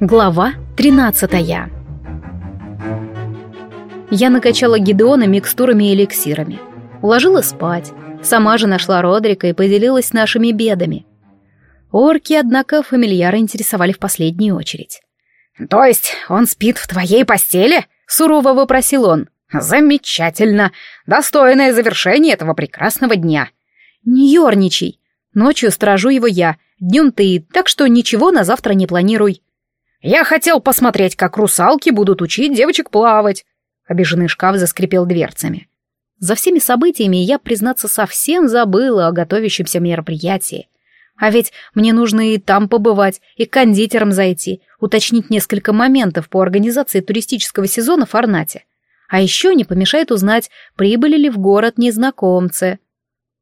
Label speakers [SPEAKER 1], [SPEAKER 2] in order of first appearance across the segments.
[SPEAKER 1] Глава 13 Я накачала Гидеона микстурами и эликсирами. Уложила спать. Сама же нашла Родрика и поделилась нашими бедами. Орки, однако, фамильяра интересовали в последнюю очередь.
[SPEAKER 2] «То есть он спит в твоей постели?» — сурово вопросил он. «Замечательно! Достойное завершение этого прекрасного дня!»
[SPEAKER 1] «Не ерничай! Ночью сторожу его я, днем ты, так что ничего на завтра не планируй».
[SPEAKER 2] «Я хотел посмотреть, как русалки будут учить девочек плавать». Обиженный шкаф заскрипел дверцами.
[SPEAKER 1] За всеми событиями я, признаться, совсем забыла о готовящемся мероприятии. А ведь мне нужно и там побывать, и к кондитерам зайти, уточнить несколько моментов по организации туристического сезона в Форнате. А еще не помешает узнать, прибыли ли в город незнакомцы.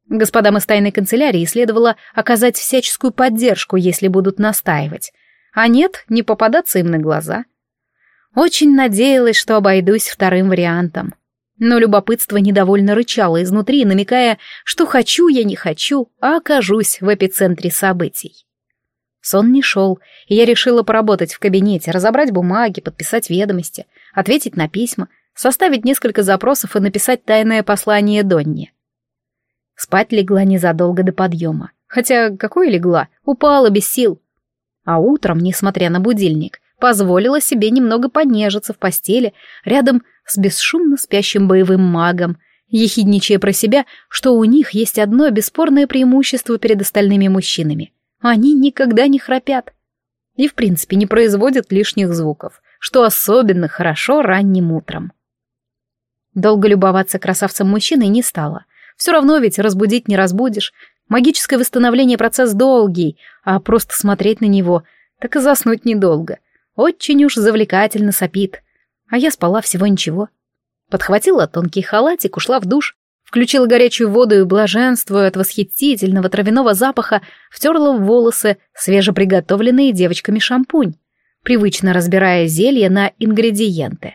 [SPEAKER 1] Господам из тайной канцелярии следовало оказать всяческую поддержку, если будут настаивать, а нет, не попадаться им на глаза. Очень надеялась, что обойдусь вторым вариантом. Но любопытство недовольно рычало изнутри, намекая, что хочу я не хочу, а окажусь в эпицентре событий. Сон не шел, и я решила поработать в кабинете, разобрать бумаги, подписать ведомости, ответить на письма, составить несколько запросов и написать тайное послание Донне. Спать легла незадолго до подъема. Хотя какой легла? Упала без сил. А утром, несмотря на будильник, позволила себе немного понежиться в постели рядом с бесшумно спящим боевым магом, ехидничая про себя, что у них есть одно бесспорное преимущество перед остальными мужчинами. Они никогда не храпят. И, в принципе, не производят лишних звуков, что особенно хорошо ранним утром. Долго любоваться красавцем мужчиной не стало. Все равно ведь разбудить не разбудишь, Магическое восстановление процесс долгий, а просто смотреть на него, так и заснуть недолго. Очень уж завлекательно сопит. А я спала всего ничего. Подхватила тонкий халатик, ушла в душ, включила горячую воду и, блаженствуя от восхитительного травяного запаха, втерла в волосы свежеприготовленные девочками шампунь, привычно разбирая зелье на ингредиенты.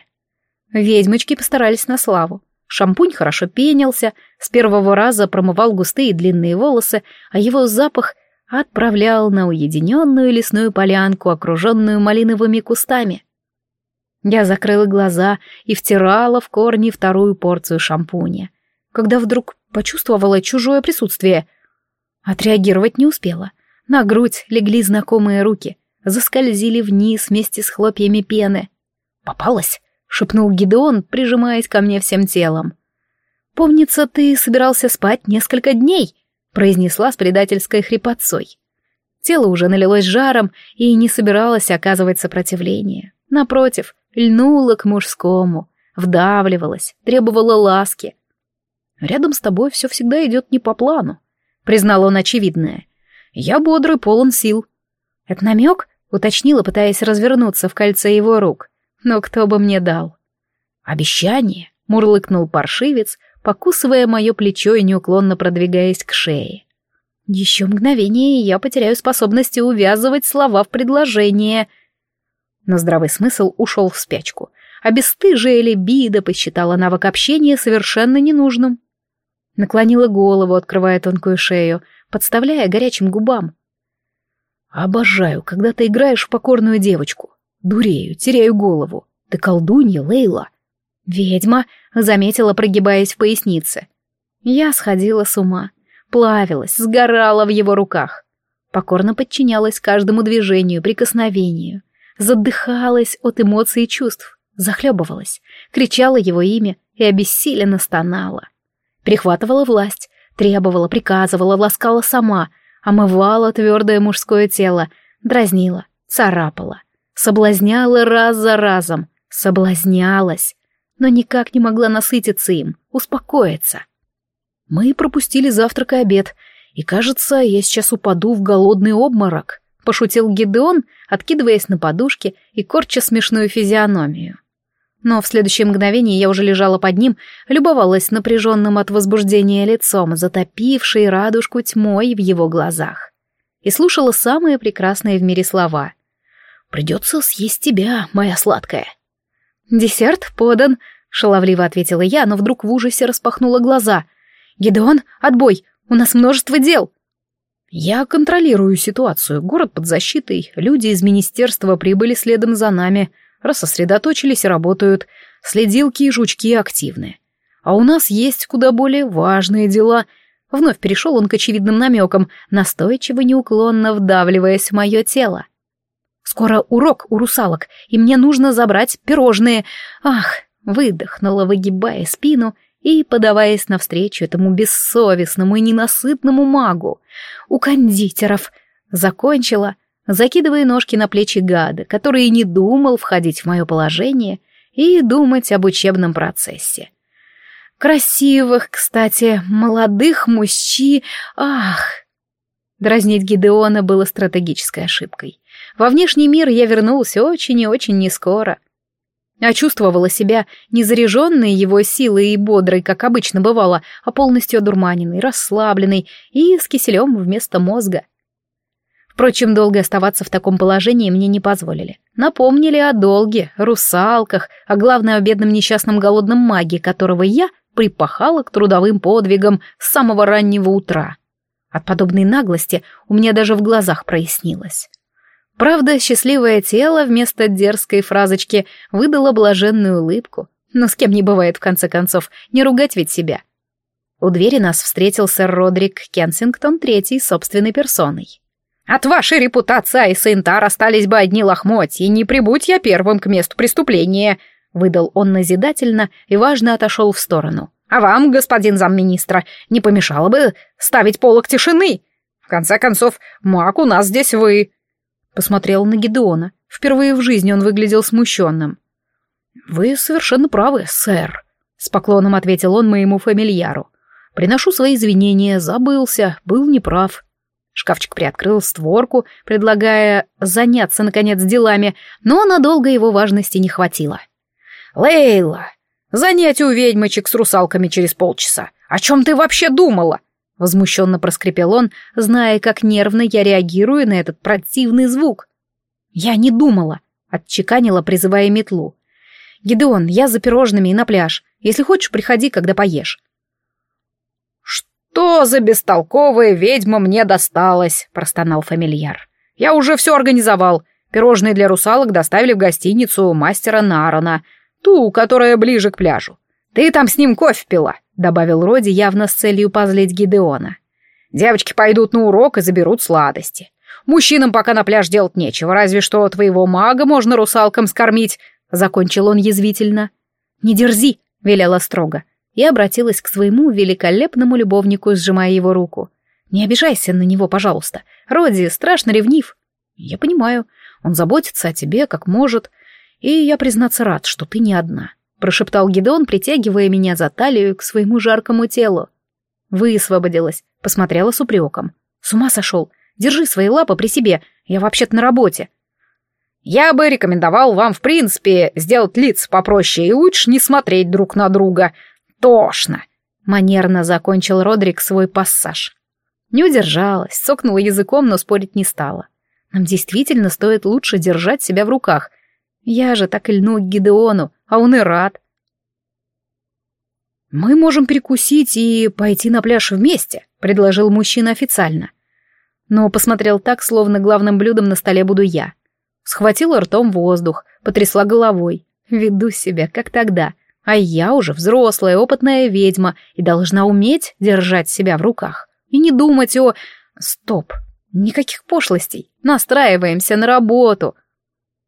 [SPEAKER 1] Ведьмочки постарались на славу. Шампунь хорошо пенился, с первого раза промывал густые длинные волосы, а его запах отправлял на уединенную лесную полянку, окруженную малиновыми кустами. Я закрыла глаза и втирала в корни вторую порцию шампуня, когда вдруг почувствовала чужое присутствие. Отреагировать не успела. На грудь легли знакомые руки, заскользили вниз вместе с хлопьями пены. Попалась шепнул Гидеон, прижимаясь ко мне всем телом. «Помнится, ты собирался спать несколько дней», — произнесла с предательской хрипотцой. Тело уже налилось жаром и не собиралось оказывать сопротивление. Напротив, льнуло к мужскому, вдавливалось, требовало ласки. «Рядом с тобой все всегда идет не по плану», — признал он очевидное. «Я бодрый, полон сил». «Это намек?» — уточнила, пытаясь развернуться в кольце его рук но кто бы мне дал? Обещание, мурлыкнул паршивец, покусывая мое плечо и неуклонно продвигаясь к шее. Еще мгновение, и я потеряю способность увязывать слова в предложение. Но здравый смысл ушел в спячку, а бесстыжая либидо посчитала навык общения совершенно ненужным. Наклонила голову, открывая тонкую шею, подставляя горячим губам. «Обожаю, когда ты играешь в покорную девочку. Дурею, теряю голову. Ты колдунья, Лейла. Ведьма, заметила, прогибаясь в пояснице. Я сходила с ума, плавилась, сгорала в его руках. Покорно подчинялась каждому движению, прикосновению. Задыхалась от эмоций и чувств, захлебывалась, кричала его имя и обессиленно стонала. Прихватывала власть, требовала, приказывала, ласкала сама, омывала твердое мужское тело, дразнила, царапала — Соблазняла раз за разом, соблазнялась, но никак не могла насытиться им, успокоиться. Мы пропустили завтрак и обед, и, кажется, я сейчас упаду в голодный обморок, пошутил Гидеон, откидываясь на подушке и корча смешную физиономию. Но в следующее мгновение я уже лежала под ним, любовалась напряженным от возбуждения лицом, затопившей радужку тьмой в его глазах, и слушала самые прекрасные в мире слова — Придется съесть тебя, моя сладкая». «Десерт подан», — шаловливо ответила я, но вдруг в ужасе распахнула глаза. «Гедеон, отбой! У нас множество дел!» Я контролирую ситуацию, город под защитой, люди из министерства прибыли следом за нами, рассосредоточились и работают, следилки и жучки активны. А у нас есть куда более важные дела. Вновь перешел он к очевидным намекам, настойчиво неуклонно вдавливаясь в мое тело. Скоро урок у русалок, и мне нужно забрать пирожные. Ах, выдохнула, выгибая спину и подаваясь навстречу этому бессовестному и ненасытному магу. У кондитеров. Закончила, закидывая ножки на плечи гада, который не думал входить в мое положение и думать об учебном процессе. Красивых, кстати, молодых мужчин... Ах! Дразнить Гидеона было стратегической ошибкой. Во внешний мир я вернулся очень и очень нескоро — а чувствовала себя не заряженной его силой и бодрой, как обычно бывало, а полностью одурманенной, расслабленной и с киселем вместо мозга. Впрочем, долго оставаться в таком положении мне не позволили. Напомнили о долге, русалках, а главное о бедном несчастном голодном маге, которого я припахала к трудовым подвигам с самого раннего утра. От подобной наглости у меня даже в глазах прояснилось. Правда, счастливое тело вместо дерзкой фразочки выдало блаженную улыбку. Но с кем не бывает, в конце концов, не ругать ведь себя. У двери нас встретил сэр Родрик Кенсингтон третий собственной персоной. «От вашей репутации и Интар остались бы одни лохмотья, не прибудь я первым к месту преступления», выдал он назидательно и важно отошел в сторону. «А вам, господин замминистра, не помешало бы ставить полок тишины? В конце концов, маг у нас здесь вы». Посмотрел на Гедеона. Впервые в жизни он выглядел смущенным. «Вы совершенно правы, сэр», — с поклоном ответил он моему фамильяру. «Приношу свои извинения, забылся, был неправ». Шкафчик приоткрыл створку, предлагая заняться, наконец, делами, но надолго его важности не хватило. «Лейла, занятие у ведьмочек с русалками через полчаса. О чем ты вообще думала?» Возмущенно проскрипел он, зная, как нервно я реагирую на этот противный звук. «Я не думала», — отчеканила, призывая метлу. «Гидеон, я за пирожными и на пляж. Если хочешь, приходи, когда поешь».
[SPEAKER 2] «Что за бестолковая ведьма мне досталась?» — простонал фамильяр. «Я уже все организовал. Пирожные для русалок доставили в гостиницу мастера Нарона, ту, которая ближе к пляжу. Ты там с ним кофе пила добавил Роди явно с целью позлить Гидеона. «Девочки пойдут на урок и заберут сладости. Мужчинам пока на пляж делать нечего, разве что твоего мага можно русалкам скормить», — закончил он язвительно. «Не дерзи», — велела строго, и обратилась к своему великолепному любовнику, сжимая его руку. «Не обижайся на него, пожалуйста. Роди страшно ревнив». «Я понимаю, он заботится о тебе, как может, и я, признаться, рад, что ты не одна» прошептал Гидеон, притягивая меня за талию к своему жаркому телу. Высвободилась, посмотрела с упреком. С ума сошел. Держи свои лапы при себе, я вообще-то на работе. Я бы рекомендовал вам, в принципе, сделать лиц попроще и лучше не смотреть друг на друга. Тошно. Манерно закончил Родрик свой пассаж. Не удержалась, сокнула языком, но спорить не стала. Нам действительно стоит лучше держать себя в руках. Я же так и льну к Гидеону, а он и рад. «Мы можем перекусить и пойти на пляж вместе», — предложил мужчина официально. Но посмотрел так, словно главным блюдом на столе буду я. Схватила ртом воздух, потрясла головой. Веду себя, как тогда. А я уже взрослая, опытная ведьма и должна уметь держать себя в руках. И не думать о... Стоп. Никаких пошлостей. Настраиваемся на работу.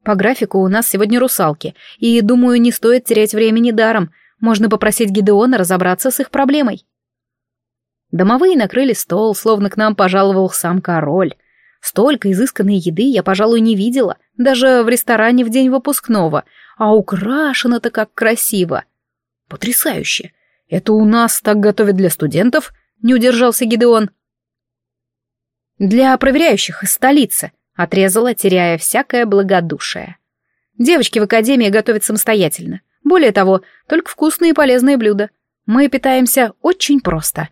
[SPEAKER 2] По графику у нас сегодня русалки, и, думаю, не стоит терять времени даром. Можно попросить Гидеона разобраться с их проблемой. Домовые накрыли стол, словно к нам пожаловал сам король. Столько изысканной еды я, пожалуй, не видела, даже в ресторане в день выпускного, а украшено-то как красиво. Потрясающе! Это у нас так готовят для студентов? Не удержался Гидеон. Для проверяющих из столицы, Отрезала, теряя всякое благодушие. Девочки в академии готовят самостоятельно. Более того, только вкусные и полезные блюда. Мы питаемся очень просто.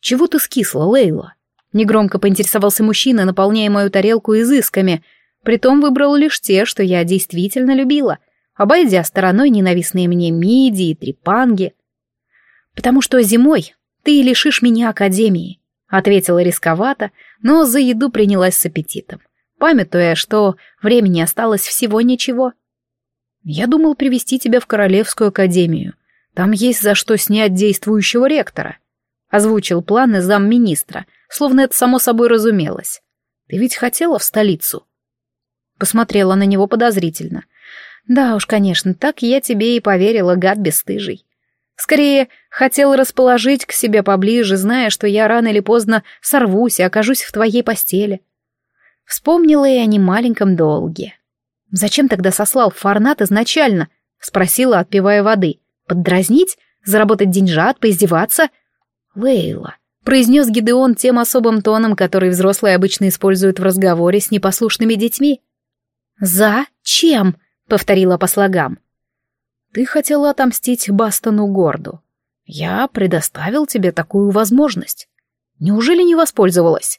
[SPEAKER 2] «Чего ты скисла, Лейла?» Негромко поинтересовался мужчина, наполняя мою тарелку изысками. Притом выбрал лишь те, что я действительно любила, обойдя стороной ненавистные мне мидии и трепанги. «Потому что зимой ты лишишь меня академии,
[SPEAKER 1] Ответила рисковато, но за еду принялась с аппетитом, памятуя, что времени осталось всего ничего. «Я думал привести тебя в Королевскую академию. Там есть за что снять действующего ректора», — озвучил планы замминистра, словно это само собой разумелось. «Ты ведь хотела в столицу?» Посмотрела на него подозрительно. «Да уж, конечно, так я тебе и поверила, гад бесстыжий. Скорее, хотел расположить к себе поближе, зная, что я рано или поздно сорвусь и окажусь в твоей постели. Вспомнила и о немаленьком долге. «Зачем тогда сослал Фарнат изначально?» — спросила, отпивая воды. «Поддразнить? Заработать деньжат? Поиздеваться?» «Лейла», — произнес Гидеон тем особым тоном, который взрослые обычно используют в разговоре с непослушными детьми. «Зачем?» — повторила по слогам. Ты хотела отомстить Бастону Горду. Я предоставил тебе такую возможность. Неужели не воспользовалась?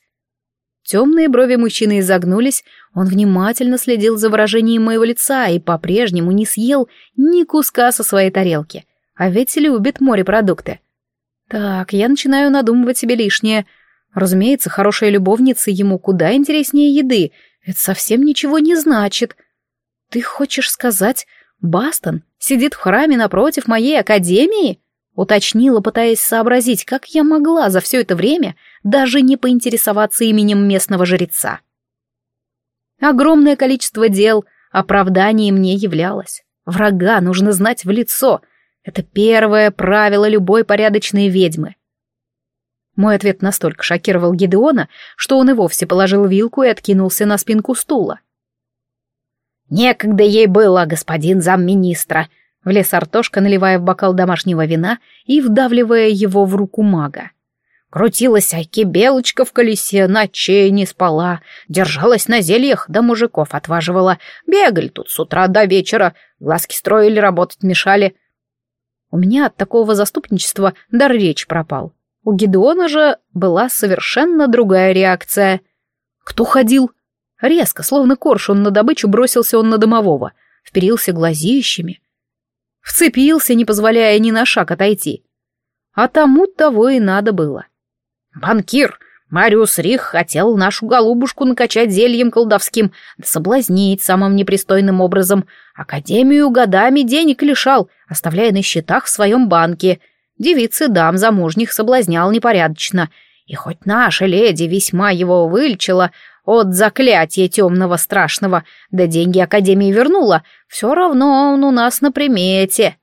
[SPEAKER 1] Темные брови мужчины изогнулись, он внимательно следил за выражением моего лица и по-прежнему не съел ни куска со своей тарелки. А ведь любит морепродукты. Так, я начинаю надумывать себе лишнее. Разумеется, хорошая любовница ему куда интереснее еды. Это совсем ничего не значит. Ты хочешь сказать, Бастон сидит в храме напротив моей академии?» Уточнила, пытаясь сообразить, как я могла за все это время даже не поинтересоваться именем местного жреца. Огромное количество дел оправданием не являлось. Врага нужно знать в лицо. Это первое правило любой порядочной ведьмы. Мой ответ настолько шокировал Гидеона, что он и вовсе положил вилку и откинулся на спинку стула. «Некогда ей было, господин замминистра», — влез Артошка, наливая в бокал домашнего вина и вдавливая его в руку мага. Крутилась Айки Белочка в колесе, ночей не спала, держалась на зельях, да мужиков отваживала. Бегали тут с утра до вечера, глазки строили, работать мешали. У меня от такого заступничества дар речь пропал. У Гедеона же была совершенно другая реакция. «Кто ходил?» Резко, словно коршун на добычу, бросился он на домового, вперился глазищами. Вцепился, не позволяя ни на шаг отойти. А тому того и надо было. «Банкир!» Мариус Рих хотел нашу голубушку накачать зельем колдовским, да соблазнить самым непристойным образом. Академию годами денег лишал, оставляя на счетах в своем банке. Девицы дам замужних соблазнял непорядочно. И хоть наша леди весьма его вылечила, от заклятия темного страшного, да деньги Академии вернула, все равно он у нас на примете.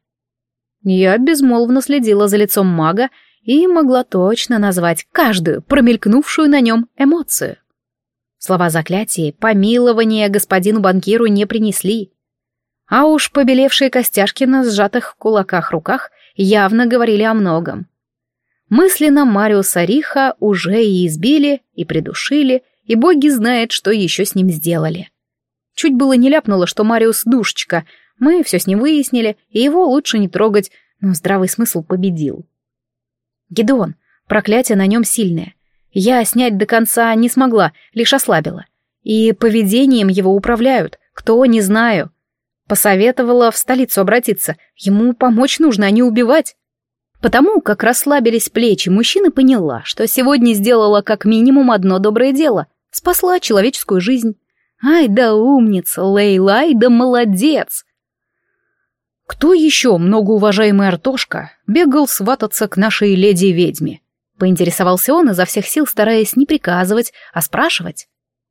[SPEAKER 1] Я безмолвно следила за лицом мага и могла точно назвать каждую промелькнувшую на нем эмоцию. Слова заклятия помилования господину банкиру не принесли. А уж побелевшие костяшки на сжатых кулаках руках явно говорили о многом. Мысленно Мариуса Риха уже и избили, и придушили, и боги знают, что еще с ним сделали. Чуть было не ляпнуло, что Мариус душечка, мы все с ним выяснили, и его лучше не трогать, но здравый смысл победил. Гедеон, проклятие на нем сильное. Я снять до конца не смогла, лишь ослабила. И поведением его управляют, кто, не знаю. Посоветовала в столицу обратиться, ему помочь нужно, а не убивать. Потому как расслабились плечи, мужчина поняла, что сегодня сделала как минимум одно доброе дело — Спасла человеческую жизнь. Ай да умница, Лейла, ай да молодец. Кто еще, многоуважаемый Артошка, бегал свататься к нашей леди-ведьме? Поинтересовался он изо всех сил, стараясь не приказывать, а спрашивать.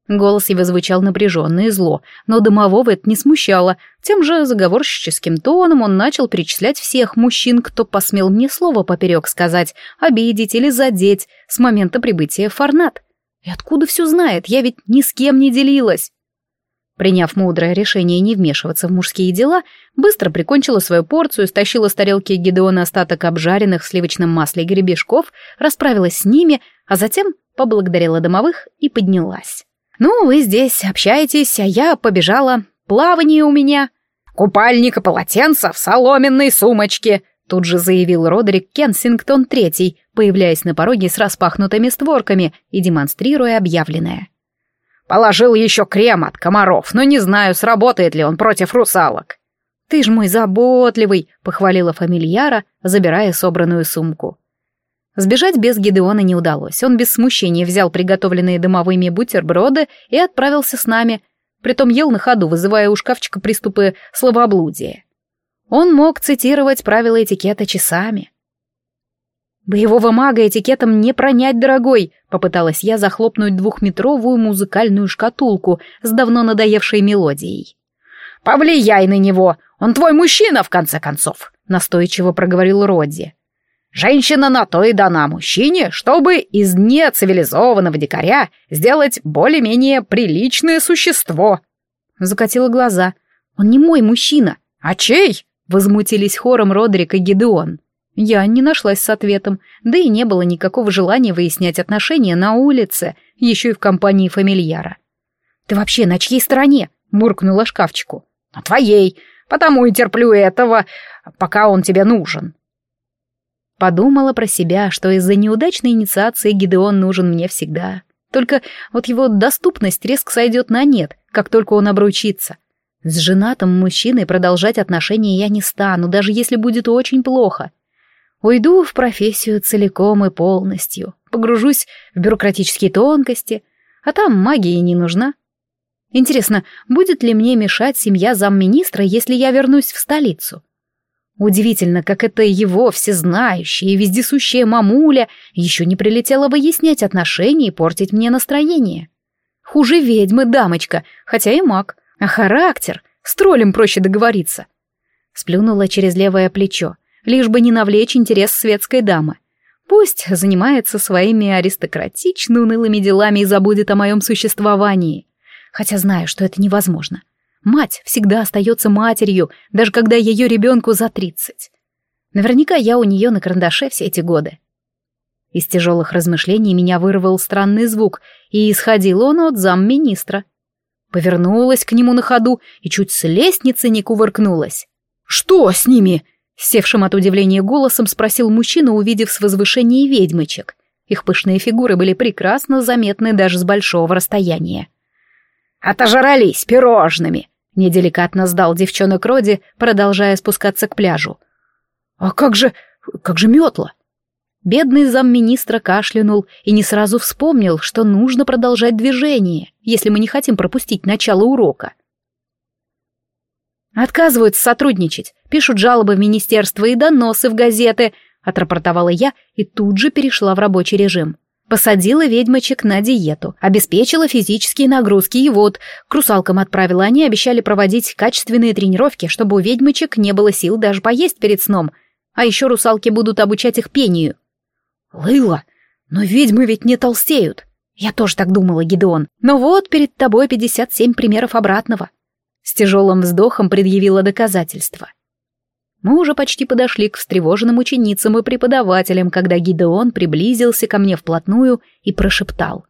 [SPEAKER 1] Голос его звучал напряженно и зло, но домового это не смущало. Тем же заговорщическим тоном он начал перечислять всех мужчин, кто посмел мне слово поперек сказать, обидеть или задеть с момента прибытия в Фарнат. И откуда все знает? Я ведь ни с кем не делилась. Приняв мудрое решение не вмешиваться в мужские дела, быстро прикончила свою порцию, стащила с тарелки Гидеона остаток обжаренных в сливочном масле гребешков, расправилась с ними, а затем поблагодарила домовых и поднялась. «Ну, вы здесь общаетесь, а я побежала. Плавание у меня». «Купальник и полотенце в соломенной сумочке», Тут же заявил Родерик Кенсингтон III, появляясь на пороге с распахнутыми створками и демонстрируя объявленное. «Положил еще крем от комаров, но не знаю, сработает ли он против русалок». «Ты ж мой заботливый», — похвалила фамильяра, забирая собранную сумку. Сбежать без Гидеона не удалось. Он без смущения взял приготовленные дымовыми бутерброды и отправился с нами, притом ел на ходу, вызывая у шкафчика приступы словоблудия. Он мог цитировать правила этикета часами. «Боевого мага этикетом не пронять, дорогой!» — попыталась я захлопнуть двухметровую музыкальную шкатулку с давно надоевшей мелодией.
[SPEAKER 2] «Повлияй на него! Он твой мужчина, в конце концов!» — настойчиво проговорил Родди. «Женщина на то и дана мужчине, чтобы из нецивилизованного дикаря сделать более-менее приличное существо!»
[SPEAKER 1] Закатила глаза. «Он не мой мужчина!»
[SPEAKER 2] «А чей?» — возмутились хором Родрик и Гидеон.
[SPEAKER 1] Я не нашлась с ответом, да и не было никакого желания выяснять отношения на улице, еще и в компании фамильяра. «Ты вообще на чьей стороне?» — муркнула шкафчику.
[SPEAKER 2] «На твоей, потому и терплю этого, пока он тебе нужен».
[SPEAKER 1] Подумала про себя, что из-за неудачной инициации Гидеон нужен мне всегда. Только вот его доступность резко сойдет на нет, как только он обручится. С женатым мужчиной продолжать отношения я не стану, даже если будет очень плохо. Уйду в профессию целиком и полностью, погружусь в бюрократические тонкости, а там магия не нужна. Интересно, будет ли мне мешать семья замминистра, если я вернусь в столицу? Удивительно, как это его всезнающая и вездесущая мамуля еще не прилетела выяснять отношения и портить мне настроение. Хуже ведьмы, дамочка, хотя и маг, а характер, с троллем проще договориться. Сплюнула через левое плечо лишь бы не навлечь интерес светской дамы. Пусть занимается своими аристократично унылыми делами и забудет о моем существовании. Хотя знаю, что это невозможно. Мать всегда остается матерью, даже когда ее ребенку за тридцать. Наверняка я у нее на карандаше все эти годы. Из тяжелых размышлений меня вырвал странный звук, и исходил он от замминистра. Повернулась к нему на ходу и чуть с лестницы не кувыркнулась. «Что с ними?» Севшим от удивления голосом спросил мужчина, увидев с возвышения ведьмочек. Их пышные фигуры были прекрасно заметны даже с большого расстояния.
[SPEAKER 2] «Отожрались пирожными!» — неделикатно сдал девчонок Роди, продолжая спускаться к пляжу.
[SPEAKER 1] «А как же... как же метла?» Бедный замминистра кашлянул и не сразу вспомнил, что нужно продолжать движение, если мы не хотим пропустить начало урока. Отказываются сотрудничать, пишут жалобы в министерство и доносы в газеты, отрапортовала я и тут же перешла в рабочий режим. Посадила ведьмочек на диету, обеспечила физические нагрузки и вот, к русалкам отправила, они обещали проводить качественные тренировки, чтобы у ведьмочек не было сил даже поесть перед сном, а еще русалки будут обучать их пению. Лыла, но ведьмы ведь не толстеют. Я тоже так думала, Гидеон. Но вот перед тобой 57 примеров обратного. С тяжелым вздохом предъявила доказательства. Мы уже почти подошли к встревоженным ученицам и преподавателям, когда Гидеон приблизился ко мне вплотную и прошептал.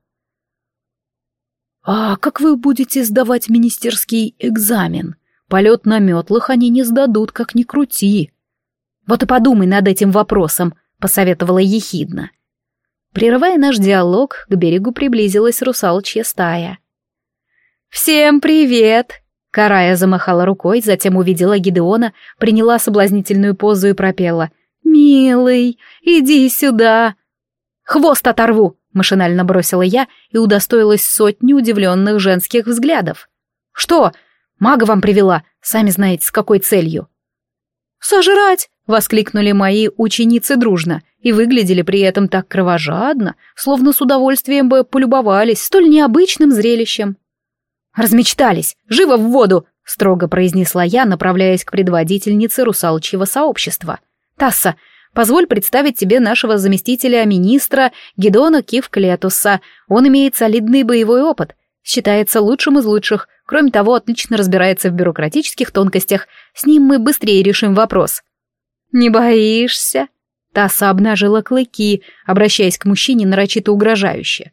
[SPEAKER 1] «А как вы будете сдавать министерский экзамен? Полет на метлах они не сдадут, как ни крути». «Вот и подумай над этим вопросом», — посоветовала ехидно. Прерывая наш диалог, к берегу приблизилась русалочья стая. «Всем привет!» Карая замахала рукой, затем увидела Гидеона, приняла соблазнительную позу и пропела. «Милый, иди сюда!» «Хвост оторву!» — машинально бросила я и удостоилась сотни удивленных женских взглядов. «Что? Мага вам привела, сами знаете, с какой целью». «Сожрать!» — воскликнули мои ученицы дружно и выглядели при этом так кровожадно, словно с удовольствием бы полюбовались столь необычным зрелищем. «Размечтались! Живо в воду!» — строго произнесла я, направляясь к предводительнице русалочьего сообщества. «Тасса, позволь представить тебе нашего заместителя министра Гедона Кивклетуса. Он имеет солидный боевой опыт, считается лучшим из лучших, кроме того, отлично разбирается в бюрократических тонкостях. С ним мы быстрее решим вопрос». «Не боишься?» Тасса обнажила клыки, обращаясь к мужчине нарочито угрожающе.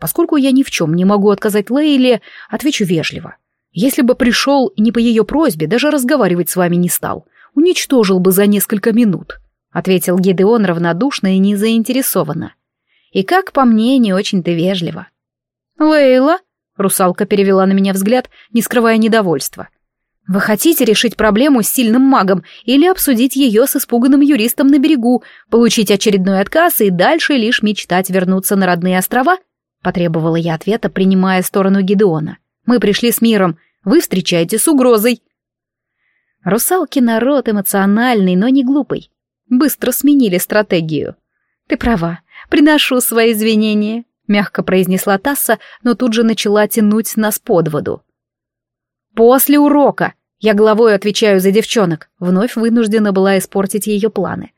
[SPEAKER 1] Поскольку я ни в чем не могу отказать Лейле, отвечу вежливо. Если бы пришел не по ее просьбе, даже разговаривать с вами не стал. Уничтожил бы за несколько минут», — ответил Гедеон равнодушно и незаинтересованно. «И как по мне, не очень-то вежливо». «Лейла?» — русалка перевела на меня взгляд, не скрывая недовольства. Вы хотите решить проблему с сильным магом или обсудить ее с испуганным юристом на берегу, получить очередной отказ и дальше лишь мечтать вернуться на родные острова? Потребовала я ответа, принимая сторону Гидеона. Мы пришли с миром, вы встречаете с угрозой. Русалки народ эмоциональный, но не глупый. Быстро сменили стратегию. Ты права, приношу свои извинения, мягко произнесла Тасса, но тут же начала тянуть нас под воду. После урока. Я головой отвечаю за девчонок. Вновь вынуждена была испортить ее планы.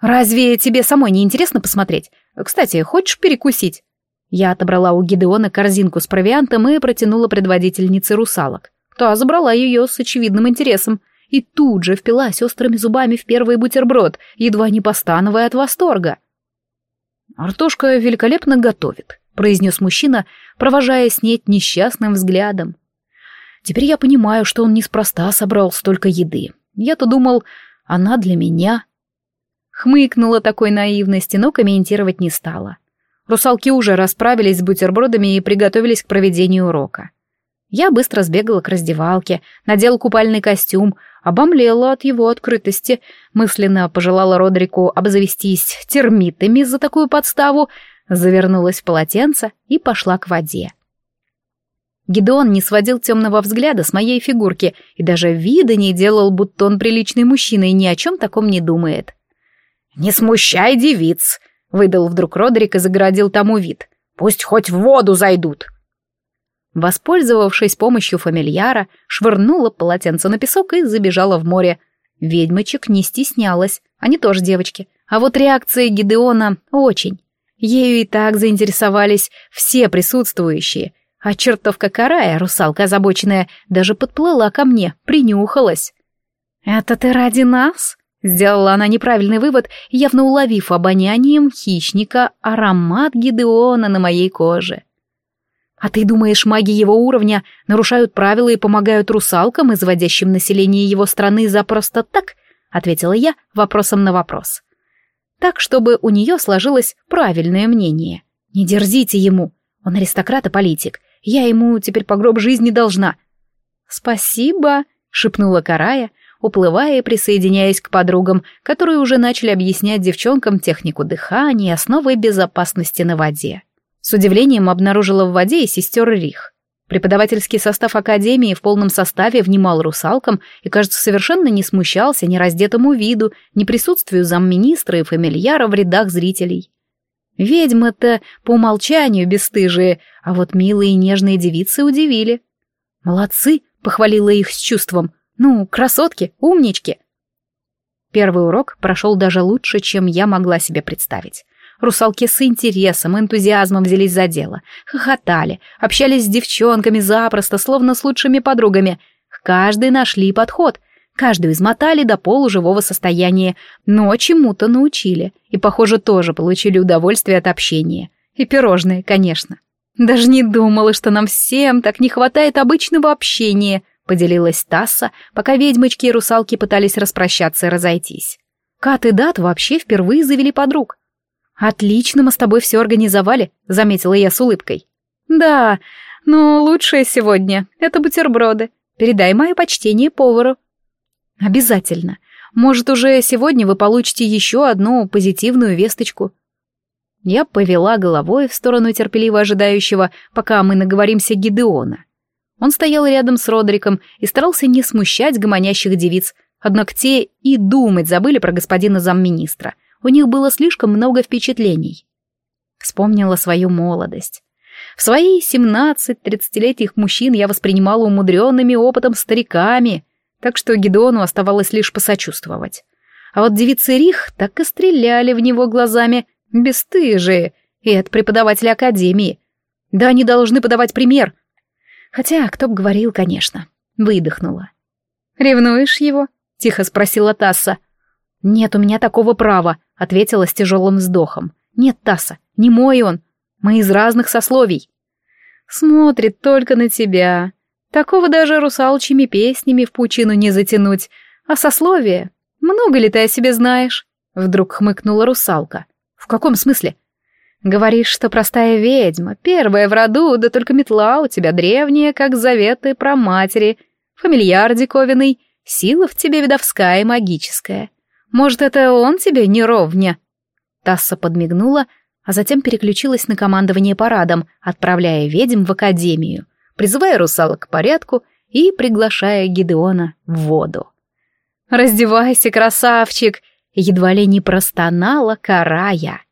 [SPEAKER 1] Разве тебе самой не интересно посмотреть? Кстати, хочешь перекусить? Я отобрала у Гидеона корзинку с провиантом и протянула предводительнице русалок. Та забрала ее с очевидным интересом и тут же впилась острыми зубами в первый бутерброд, едва не постановая от восторга. «Артошка великолепно готовит», — произнес мужчина, провожая снеть несчастным взглядом. Теперь я понимаю, что он неспроста собрал столько еды. Я-то думал, она для меня. Хмыкнула такой наивности, но комментировать не стала. Русалки уже расправились с бутербродами и приготовились к проведению урока. Я быстро сбегала к раздевалке, надела купальный костюм, обомлела от его открытости, мысленно пожелала Родрику обзавестись термитами за такую подставу, завернулась в полотенце и пошла к воде. Гидеон не сводил темного взгляда с моей фигурки и даже вида не делал, будто он приличный мужчина и ни о чем таком не думает. «Не смущай девиц!» — выдал вдруг Родрик и загородил тому вид. «Пусть хоть в воду зайдут!» Воспользовавшись помощью фамильяра, швырнула полотенце на песок и забежала в море. Ведьмочек не стеснялась, они тоже девочки. А вот реакция Гидеона очень. Ею и так заинтересовались все присутствующие. А чертовка карая, русалка озабоченная, даже подплыла ко мне, принюхалась. «Это ты ради нас?» Сделала она неправильный вывод, явно уловив обонянием хищника аромат Гидеона на моей коже. А ты думаешь, маги его уровня нарушают правила и помогают русалкам, изводящим население его страны запросто так? Ответила я вопросом на вопрос. Так, чтобы у нее сложилось правильное мнение. Не дерзите ему. Он аристократ и политик. Я ему теперь по гроб жизни должна. Спасибо, шепнула Карая, уплывая и присоединяясь к подругам, которые уже начали объяснять девчонкам технику дыхания и основы безопасности на воде. С удивлением обнаружила в воде и сестер Рих. Преподавательский состав Академии в полном составе внимал русалкам и, кажется, совершенно не смущался ни раздетому виду, ни присутствию замминистра и фамильяра в рядах зрителей. Ведьмы-то по умолчанию бесстыжие, а вот милые и нежные девицы удивили. «Молодцы!» — похвалила их с чувством. «Ну, красотки, умнички!» Первый урок прошел даже лучше, чем я могла себе представить. Русалки с интересом, энтузиазмом взялись за дело. Хохотали, общались с девчонками запросто, словно с лучшими подругами. Каждый нашли подход. Каждую измотали до полуживого состояния, но чему-то научили. И, похоже, тоже получили удовольствие от общения. И пирожные, конечно. Даже не думала, что нам всем так не хватает обычного общения, поделилась Тасса, пока ведьмочки и русалки пытались распрощаться и разойтись. Кат и Дат вообще впервые завели подруг. «Отлично мы с тобой все организовали», — заметила я с улыбкой. «Да, но лучшее сегодня — это бутерброды. Передай мое почтение повару». «Обязательно. Может, уже сегодня вы получите еще одну позитивную весточку». Я повела головой в сторону терпеливо ожидающего, пока мы наговоримся Гидеона. Он стоял рядом с Родриком и старался не смущать гомонящих девиц, однако те и думать забыли про господина замминистра — у них было слишком много впечатлений. Вспомнила свою молодость. В свои семнадцать тридцатилетних мужчин я воспринимала умудренными опытом стариками, так что Гедеону оставалось лишь посочувствовать. А вот девицы Рих так и стреляли в него глазами, бесстыжие, и от преподавателя академии. Да они должны подавать пример. Хотя, кто б говорил, конечно. Выдохнула. «Ревнуешь его?» — тихо спросила Тасса. «Нет у меня такого права», — ответила с тяжелым вздохом. «Нет, Тасса, не мой он. Мы из разных сословий». «Смотрит только на тебя. Такого даже русалчьими песнями в пучину не затянуть. А сословие? Много ли ты о себе знаешь?» Вдруг хмыкнула русалка. «В каком смысле?» «Говоришь, что простая ведьма, первая в роду, да только метла у тебя древняя, как заветы про матери. Фамильяр диковинный, сила в тебе видовская и магическая. Может, это он тебе не ровня?» Тасса подмигнула, а затем переключилась на командование парадом, отправляя ведьм в академию, призывая русалок к порядку и приглашая Гидеона в воду. «Раздевайся, красавчик!» едва ли не простонала Карая.